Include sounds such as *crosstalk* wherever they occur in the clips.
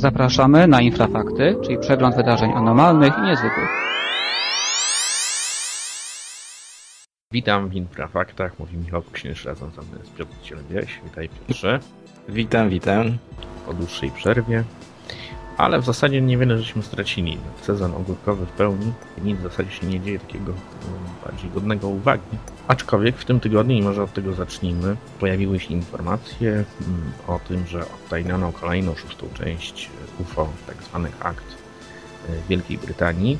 Zapraszamy na Infrafakty, czyli przegląd wydarzeń anormalnych i niezwykłych. Witam w Infrafaktach, mówi Michał Księż, razem ze mną jest Piotr. Witaj Piotrze, Witam, witam. po dłuższej przerwie. Ale w zasadzie niewiele żeśmy stracili. Sezon ogórkowy w pełni, nic w zasadzie się nie dzieje takiego um, bardziej godnego uwagi. Aczkolwiek w tym tygodniu, i może od tego zacznijmy, pojawiły się informacje mm, o tym, że odtajniono kolejną szóstą część UFO, tak zwanych akt y, Wielkiej Brytanii.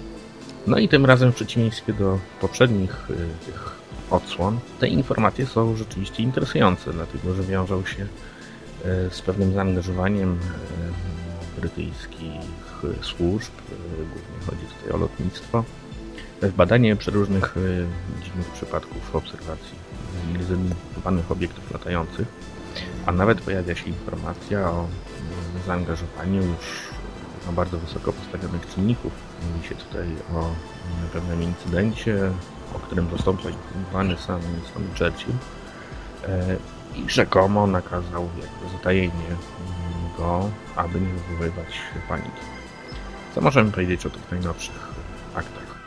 No i tym razem w przeciwieństwie do poprzednich y, tych odsłon, te informacje są rzeczywiście interesujące, dlatego że wiążą się y, z pewnym zaangażowaniem brytyjskich służb, y, głównie chodzi tutaj o lotnictwo, w badanie przeróżnych y, dziwnych przypadków obserwacji niezidentyfikowanych obiektów latających, a nawet pojawia się informacja o y, zaangażowaniu już no, bardzo wysoko postawionych czynników. Mówi się tutaj o pewnym incydencie, o którym został poinformowany sam Winston Churchill e, i rzekomo nakazał jakby zatajenie mm, go, aby nie wywoływać paniki. Co możemy powiedzieć o tych najnowszych aktach?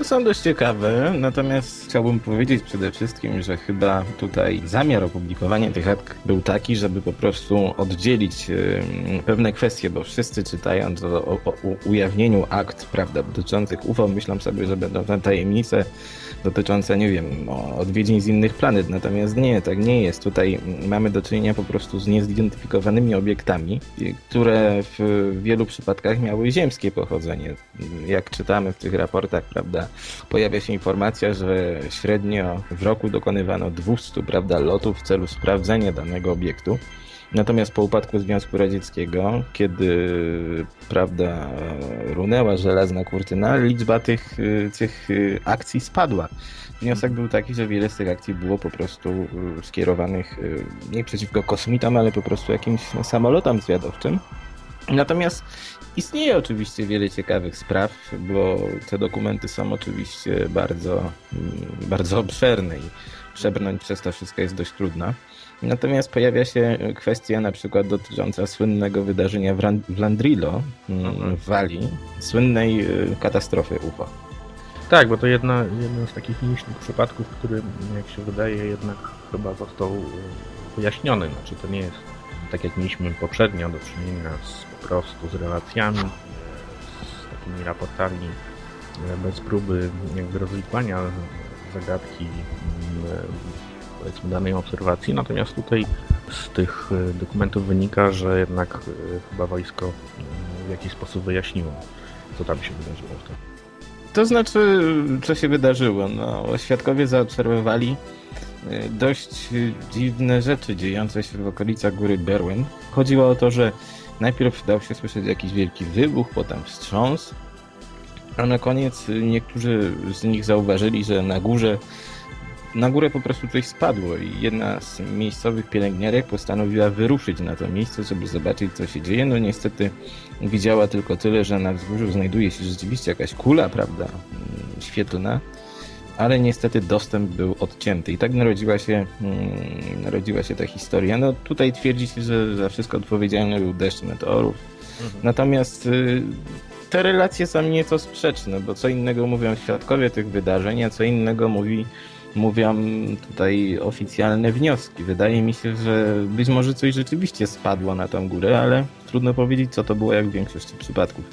To są dość ciekawe, natomiast chciałbym powiedzieć przede wszystkim, że chyba tutaj zamiar opublikowania tych akt był taki, żeby po prostu oddzielić pewne kwestie, bo wszyscy czytając o, o, o ujawnieniu akt, prawda, dotyczących UFO, myślą sobie, że będą tam tajemnice dotyczące, nie wiem, no, odwiedzin z innych planet, natomiast nie, tak nie jest. Tutaj mamy do czynienia po prostu z niezidentyfikowanymi obiektami, które w wielu przypadkach miały ziemskie pochodzenie. Jak czytamy w tych raportach, prawda, pojawia się informacja, że średnio w roku dokonywano 200, prawda, lotów w celu sprawdzenia danego obiektu. Natomiast po upadku Związku Radzieckiego, kiedy prawda, runęła żelazna kurtyna, liczba tych, tych akcji spadła. Wniosek był taki, że wiele z tych akcji było po prostu y, skierowanych y, nie przeciwko kosmitom, ale po prostu jakimś samolotom zwiadowczym. Natomiast istnieje oczywiście wiele ciekawych spraw, bo te dokumenty są oczywiście bardzo, mm, bardzo obszerne i przebrnąć przez to wszystko jest dość trudno. Natomiast pojawia się kwestia na przykład dotycząca słynnego wydarzenia w, Landrillo mm, Mhm. w Walii, słynnej y, katastrofy UFO. Tak, bo to jedna, jeden z takich nielicznych przypadków, który, jak się wydaje, jednak chyba został e, wyjaśniony. Znaczy, to nie jest tak, jak mieliśmy poprzednio do czynienia z, po prostu z relacjami, z takimi raportami e, bez próby jakby rozwikłania zagadki m, e, powiedzmy danej obserwacji. Natomiast tutaj z tych e, dokumentów wynika, że jednak chyba wojsko e, w jakiś sposób wyjaśniło, co tam się wydarzyło. To znaczy, co się wydarzyło? No, świadkowie zaobserwowali dość dziwne rzeczy dziejące się w okolicach góry Berwyn. Chodziło o to, że najpierw dał się słyszeć jakiś wielki wybuch, potem wstrząs, a na koniec niektórzy z nich zauważyli, że na górze na górę po prostu coś spadło i jedna z miejscowych pielęgniarek postanowiła wyruszyć na to miejsce, żeby zobaczyć, co się dzieje. No niestety widziała tylko tyle, że na wzgórzu znajduje się rzeczywiście jakaś kula, prawda, mm, świetlna, ale niestety dostęp był odcięty. I tak narodziła się, mm, narodziła się ta historia. No tutaj twierdzi się, że za wszystko odpowiedzialny był deszcz meteorów, Natomiast y, te relacje są nieco sprzeczne, bo co innego mówią świadkowie tych wydarzeń, a co innego mówi, mówią tutaj oficjalne wnioski. Wydaje mi się, że być może coś rzeczywiście spadło na tą górę, ale trudno powiedzieć, co to było jak w większości przypadków.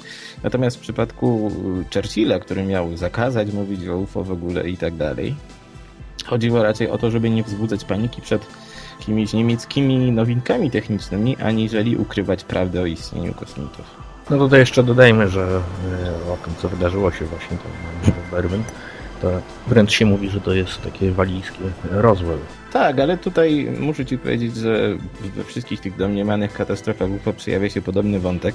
Natomiast w przypadku Churchilla, który miał zakazać mówić o UFO w ogóle i tak dalej, chodziło raczej o to, żeby nie wzbudzać paniki przed jakimiś niemieckimi nowinkami technicznymi, aniżeli ukrywać prawdę o istnieniu kosmitów. No tutaj jeszcze dodajmy, że e, o tym, co wydarzyło się właśnie tam w Berwyn, to wręcz się mówi, że to jest takie walijskie Roswell. Tak, ale tutaj muszę Ci powiedzieć, że we wszystkich tych domniemanych katastrofach UFO przejawia się podobny wątek.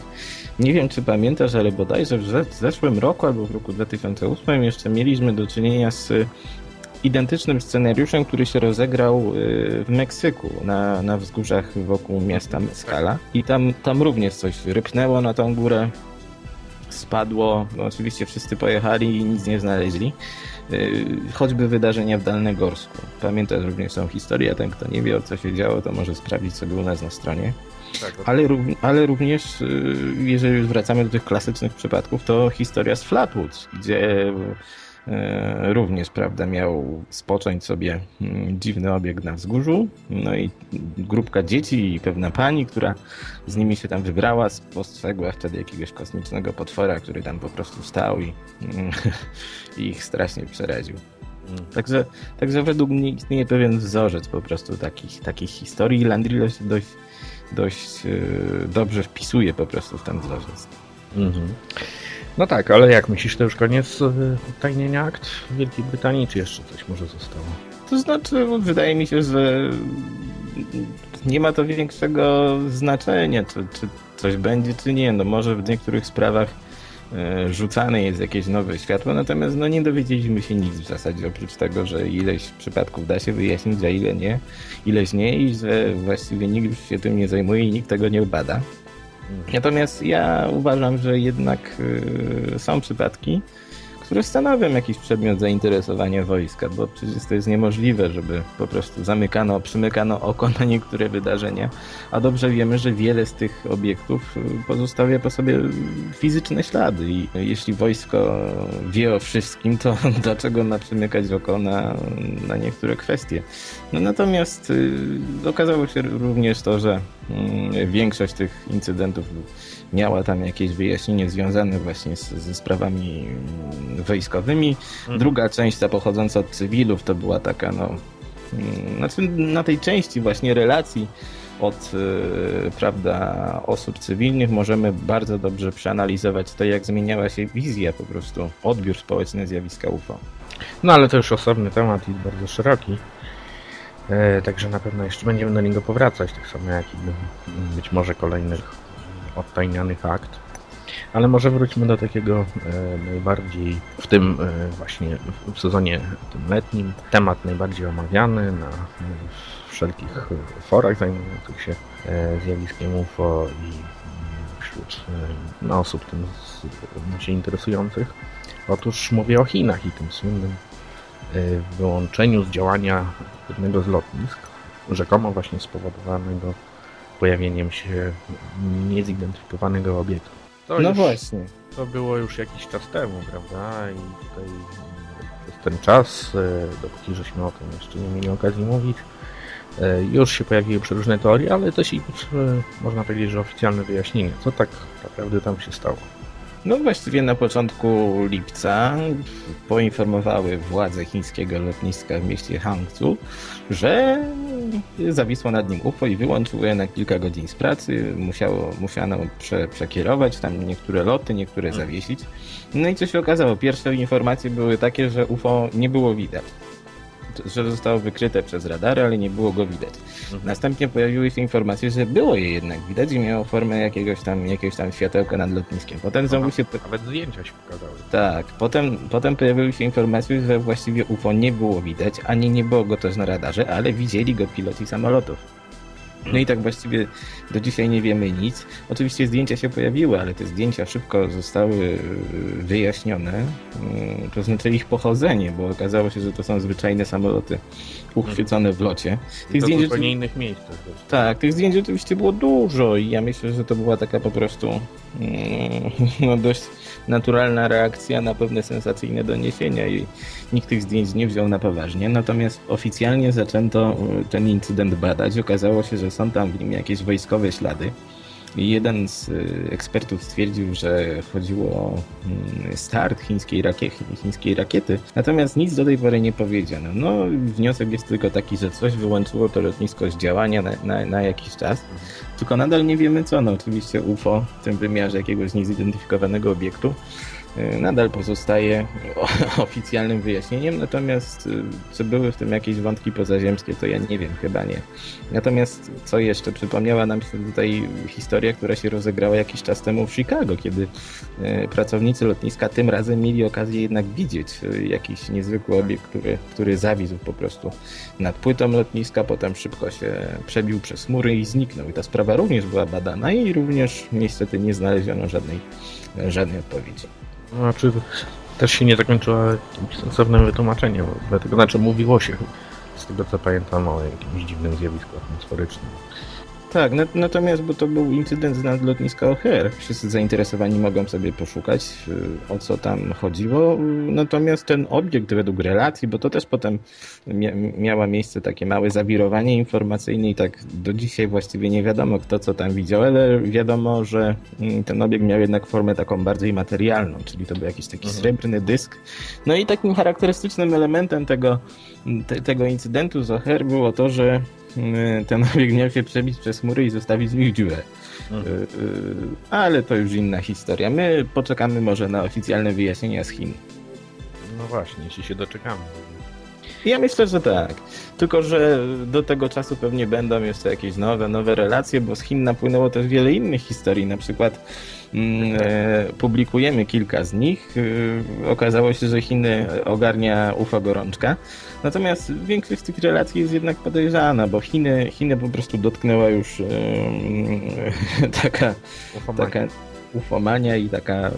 Nie wiem, czy pamiętasz, ale bodajże w ze- w zeszłym roku albo w roku 2008 jeszcze mieliśmy do czynienia z identycznym scenariuszem, który się rozegrał y, w Meksyku, na, na wzgórzach wokół miasta Mescala. I tam, tam również coś rypnęło na tą górę. Spadło. No, oczywiście wszyscy pojechali i nic nie znaleźli. Y, choćby wydarzenia w Dalnegorsku. Pamiętasz również tą historię, ten kto nie wie o co się działo, to może sprawdzić sobie u nas na stronie. Tak, Ale, rów- ale również, y, jeżeli już wracamy do tych klasycznych przypadków, to historia z Flatwoods, gdzie również, prawda, miał spocząć sobie mm, dziwny obiekt na wzgórzu, no i grupka dzieci i pewna pani, która z nimi się tam wybrała, spostrzegła wtedy jakiegoś kosmicznego potwora, który tam po prostu stał i, *laughs* i ich strasznie przeraził. Mm. Także, także według mnie istnieje pewien wzorzec po prostu takich, takich historii i Landrillo się dość, dość yy, dobrze wpisuje po prostu w ten wzorzec. Mhm. No tak, ale jak myślisz, to już koniec y, tajnienia akt w Wielkiej Brytanii, czy jeszcze coś może zostało? To znaczy, wydaje mi się, że nie ma to większego znaczenia, czy, czy coś będzie, czy nie. No może w niektórych sprawach e, rzucane jest jakieś nowe światło, natomiast no nie dowiedzieliśmy się nic w zasadzie, oprócz tego, że ileś przypadków da się wyjaśnić, a ile nie, ileś nie i że właściwie nikt już się tym nie zajmuje i nikt tego nie bada. Natomiast ja uważam, że jednak y, są przypadki, które stanowią jakiś przedmiot zainteresowania wojska, bo przecież to jest niemożliwe, żeby po prostu zamykano, przymykano oko na niektóre wydarzenia, a dobrze wiemy, że wiele z tych obiektów y, pozostawia po sobie fizyczne ślady i jeśli wojsko wie o wszystkim, to *laughs* dlaczego ma przymykać oko na, na niektóre kwestie? No natomiast y, okazało się również to, że y, większość tych incydentów miała tam jakieś wyjaśnienie związane właśnie z, ze sprawami mm, wojskowymi. Mhm. Druga część, ta pochodząca od cywilów, to była taka, no, mm, znaczy na tej części właśnie relacji od y, prawda, osób cywilnych możemy bardzo dobrze przeanalizować to, jak zmieniała się wizja po prostu, odbiór społeczny zjawiska UFO. No ale to już osobny temat i bardzo szeroki. E, także na pewno jeszcze będziemy do niego powracać, tak samo jak i być może kolejnych odtajnianych akt. Ale może wróćmy do takiego e, najbardziej w tym e, właśnie w sezonie tym letnim temat najbardziej omawiany na wszelkich forach zajmujących się zjawiskiem UFO i wśród no, osób tym się interesujących. Otóż mówię o Chinach i tym słynnym wyłączeniu z działania jednego z lotnisk, rzekomo właśnie spowodowanego pojawieniem się niezidentyfikowanego obiektu. To, no już, właśnie. to było już jakiś czas temu, prawda? I tutaj przez ten czas, y, dopóki żeśmy o tym jeszcze nie mieli okazji mówić, y, już się pojawiły przeróżne teorie, ale też i można powiedzieć, że oficjalne wyjaśnienie, co tak naprawdę tam się stało. No właściwie na początku lipca poinformowały władze chińskiego lotniska w mieście Hangzhou, że zawisło nad nim UFO i wyłączyło je na kilka godzin z pracy. Musiało, musiano prze, przekierować tam niektóre loty, niektóre zawiesić. No i co się okazało? Pierwsze informacje były takie, że UFO nie było widać. Że zostało wykryte przez radary, ale nie było go widać. Następnie pojawiły się informacje, że było je jednak widać i miało formę jakiegoś tam, jakiegoś tam światełka nad lotniskiem. Potem znowu się Nawet zdjęcia się pokazały. tak, potem, potem pojawiły się informacje, że właściwie UFO nie było widać, ani nie było go też na radarze, ale widzieli go piloci samolotów. No i tak właściwie do dzisiaj nie wiemy nic. Oczywiście zdjęcia się pojawiły, ale te zdjęcia szybko zostały yy, wyjaśnione, yy, to znaczy ich pochodzenie, bo okazało się, że to są zwyczajne samoloty uchwycone w locie. Tych to w zdjęć, zupełnie innych miejscach. też. tak, tych zdjęć oczywiście było dużo i ja myślę, że to była taka po prostu mm, *laughs* no dość naturalna reakcja na pewne sensacyjne doniesienia i nikt tych zdjęć nie wziął na poważnie. Natomiast oficjalnie zaczęto y, ten incydent badać. Okazało się, że są tam w nim jakieś wojskowe ślady. Jeden z y, ekspertów stwierdził, że chodziło o mm, start chińskiej, rakie chińskiej rakiety, natomiast nic do tej pory nie powiedziano. No, wniosek jest tylko taki, że coś wyłączyło to lotnisko z działania na, na, na jakiś czas, tylko nadal nie wiemy co. No, oczywiście UFO w tym wymiarze jakiegoś niezidentyfikowanego obiektu nadal pozostaje *laughs* oficjalnym wyjaśnieniem, natomiast y, czy były w tym jakieś wątki pozaziemskie, to ja nie wiem, chyba nie. Natomiast co jeszcze, przypomniała nam się tutaj historia, która się rozegrała jakiś czas temu w Chicago, kiedy y, pracownicy lotniska tym razem mieli okazję jednak widzieć y, jakiś niezwykły obiekt, który, który zawisł po prostu nad płytą lotniska, potem szybko się przebił przez mury i zniknął. I ta sprawa również była badana i również niestety nie znaleziono żadnej, żadnej odpowiedzi. Znaczy, też się nie zakończyła sensownym wytłumaczeniem, dlatego znaczy mówiło się, z tego co pamiętam, o jakimś dziwnym zjawisku atmosferycznym. Tak, na, natomiast, bo to był incydent z nadlotniska O'Hare. Wszyscy zainteresowani mogą sobie poszukać, y, o co tam chodziło. Natomiast ten obiekt według relacji, bo to też potem mia miało miejsce takie małe zawirowanie informacyjne i tak do dzisiaj właściwie nie wiadomo kto co tam widział, ale wiadomo, że mm, ten obiekt miał jednak formę taką bardziej materialną, czyli to był jakiś taki Mhm. srebrny dysk. No i takim charakterystycznym elementem tego, te, tego incydentu z O'Hare było to, że ten obiekt miał się przebić przez mury i zostawić z nich dziurę. Mhm. Y, y, Ale to już inna historia. My poczekamy może na oficjalne wyjaśnienia z Chin. No właśnie, jeśli się doczekamy. Ja myślę, że tak. Tylko, że do tego czasu pewnie będą jeszcze jakieś nowe, nowe relacje, bo z Chin napłynęło też wiele innych historii. Na przykład mm, e, publikujemy kilka z nich. Y, okazało się, że Chiny ogarnia UFO gorączka. Natomiast większość z tych relacji jest jednak podejrzana, bo Chiny, Chiny po prostu dotknęła już em, *laughs* taka taka ufomania i taka,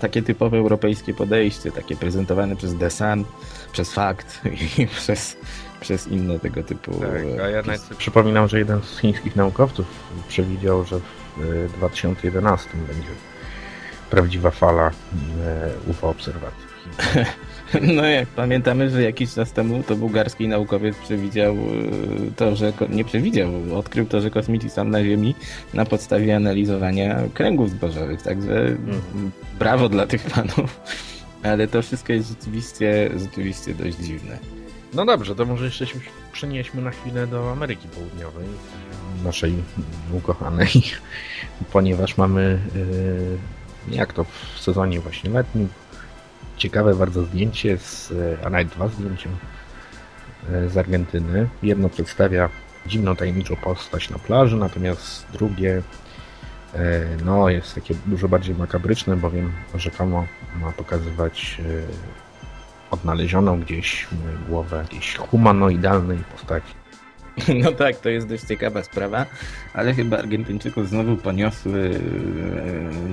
takie typowe europejskie podejście, takie prezentowane przez The Sun, przez Fakt *laughs* i przez, przez inne tego typu... Tak, a ja e, nawet sobie przypominam, że jeden z chińskich naukowców przewidział, że w e, 2011 będzie prawdziwa fala e, UFO obserwacji. *laughs* *laughs* No jak pamiętamy, że jakiś czas temu to bułgarski naukowiec przewidział e, to, że nie przewidział, odkrył to, że kosmici są na Ziemi na podstawie analizowania kręgów zbożowych, także brawo dla tych panów. *laughs* Ale to wszystko jest rzeczywiście, rzeczywiście dość dziwne. No dobrze, to może jeszcze się przenieśmy na chwilę do Ameryki Południowej, naszej ukochanej, *laughs* ponieważ mamy, e, jak to w sezonie właśnie letnim, ciekawe bardzo zdjęcie, z, a nawet dwa zdjęcia e, z Argentyny. Jedno przedstawia dziwną, tajemniczą postać na plaży, natomiast drugie e, no, jest takie dużo bardziej makabryczne, bowiem rzekomo ma pokazywać e, odnalezioną gdzieś głowę jakiejś humanoidalnej postaci. *laughs* No tak, to jest dość ciekawa sprawa, ale chyba Argentyńczyków znowu poniosły,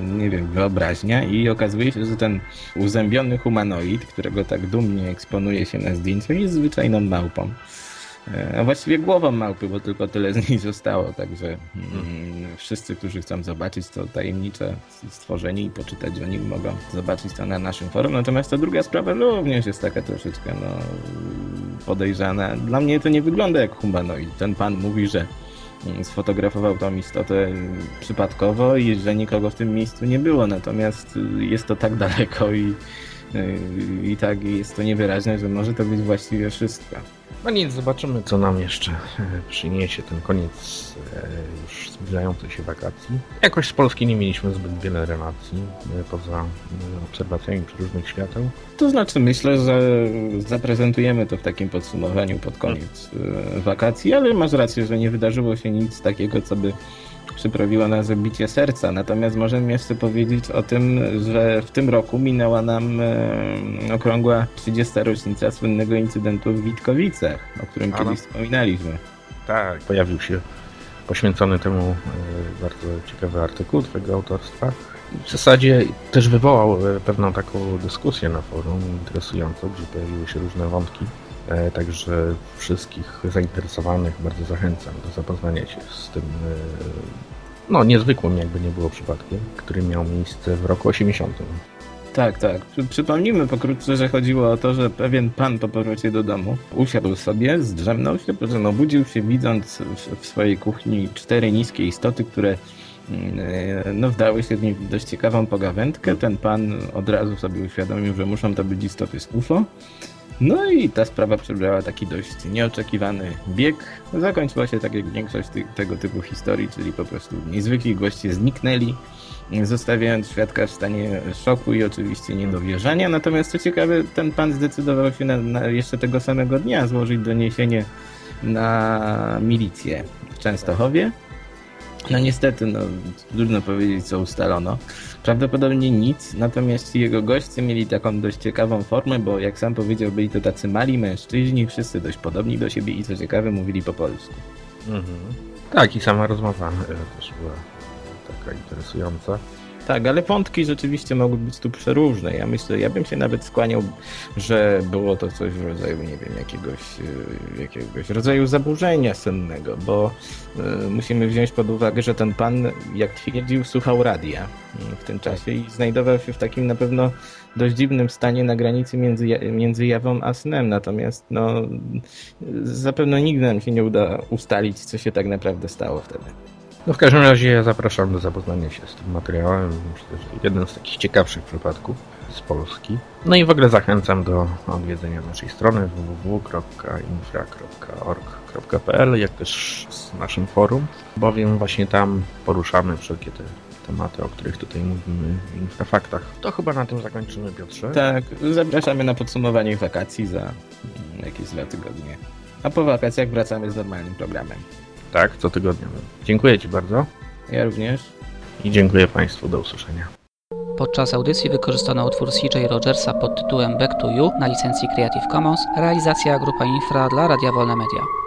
e, nie wiem, wyobraźnia i okazuje się, że ten uzębiony humanoid, którego tak dumnie eksponuje się na zdjęciu, jest zwyczajną małpą. E, A właściwie głową małpy, bo tylko tyle z niej zostało, także mm, wszyscy, którzy chcą zobaczyć to tajemnicze stworzenie i poczytać o nim, mogą zobaczyć to na naszym forum. Natomiast ta druga sprawa również jest taka troszeczkę no, podejrzana. Dla mnie to nie wygląda jak humanoid. Ten pan mówi, że mm, sfotografował tą istotę mm, przypadkowo i że nikogo w tym miejscu nie było. Natomiast y, jest to tak daleko i, y, i tak jest to niewyraźne, że może to być właściwie wszystko. No nic, zobaczymy co nam jeszcze e, przyniesie ten koniec e, już zbliżającej się wakacji. Jakoś z Polski nie mieliśmy zbyt wiele relacji, e, poza obserwacjami przeróżnych świateł. To znaczy, myślę, że zaprezentujemy to w takim podsumowaniu pod koniec wakacji, ale masz rację, że nie wydarzyło się nic takiego, co by przyprawiło nas zabicie serca. Natomiast możemy jeszcze powiedzieć o tym, że w tym roku minęła nam e, okrągła 30. rocznica słynnego incydentu w Witkowicach, o którym kiedyś wspominaliśmy. Tak, pojawił się poświęcony temu e, bardzo ciekawy artykuł Twojego autorstwa. W zasadzie też wywołał e, pewną taką dyskusję na forum interesującą, gdzie pojawiły się różne wątki. E, Także wszystkich zainteresowanych bardzo zachęcam do zapoznania się z tym e, no, niezwykłym, jakby nie było przypadkiem, który miał miejsce w roku 80. Tak, tak. Przy, przypomnijmy pokrótce, że chodziło o to, że pewien pan po powrocie do domu usiadł sobie, zdrzemnął się, po czym obudził się widząc w, w swojej kuchni cztery niskie istoty, które mm, e, no, wdały się w nim w dość ciekawą pogawędkę. Ten pan od razu sobie uświadomił, że muszą to być istoty z UFO. No i ta sprawa przybrała taki dość nieoczekiwany bieg. Zakończyła się tak jak większość ty- tego typu historii, czyli po prostu niezwykli goście zniknęli, zostawiając świadka w stanie szoku i oczywiście niedowierzania. Natomiast co ciekawe, ten pan zdecydował się na, na jeszcze tego samego dnia złożyć doniesienie na milicję w Częstochowie. No niestety, no, trudno powiedzieć, co ustalono. Prawdopodobnie nic, natomiast jego goście mieli taką dość ciekawą formę, bo jak sam powiedział, byli to tacy mali mężczyźni, wszyscy dość podobni do siebie i co ciekawe, mówili po polsku. Mhm. Tak, i sama rozmowa e, też była taka interesująca. Tak, ale wątki rzeczywiście mogły być tu przeróżne. Ja myślę, ja bym się nawet skłaniał, że było to coś w rodzaju, nie wiem, jakiegoś, y, jakiegoś rodzaju zaburzenia sennego, bo y, musimy wziąć pod uwagę, że ten pan, jak twierdził, słuchał radia y, w tym czasie i znajdował się w takim na pewno dość dziwnym stanie na granicy między, między jawą a snem. Natomiast no, zapewne nigdy nam się nie uda ustalić, co się tak naprawdę stało wtedy. No w każdym razie ja zapraszam do zapoznania się z tym materiałem. Myślę, że jeden z takich ciekawszych przypadków z Polski. No i w ogóle zachęcam do odwiedzenia naszej strony www.infra.org.pl jak też z naszym forum, bowiem właśnie tam poruszamy wszelkie te tematy, o których tutaj mówimy w Infrafaktach. To chyba na tym zakończymy, Piotrze. Tak, zapraszamy na podsumowanie wakacji za jakieś dwa tygodnie. A po wakacjach wracamy z normalnym programem. Tak, co tygodnia. Dziękuję Ci bardzo Ja również. i dziękuję Państwu. Do usłyszenia. Podczas audycji wykorzystano utwór CJ Rogersa pod tytułem Back to You na licencji Creative Commons, realizacja Grupa Infra dla Radia Wolne Media.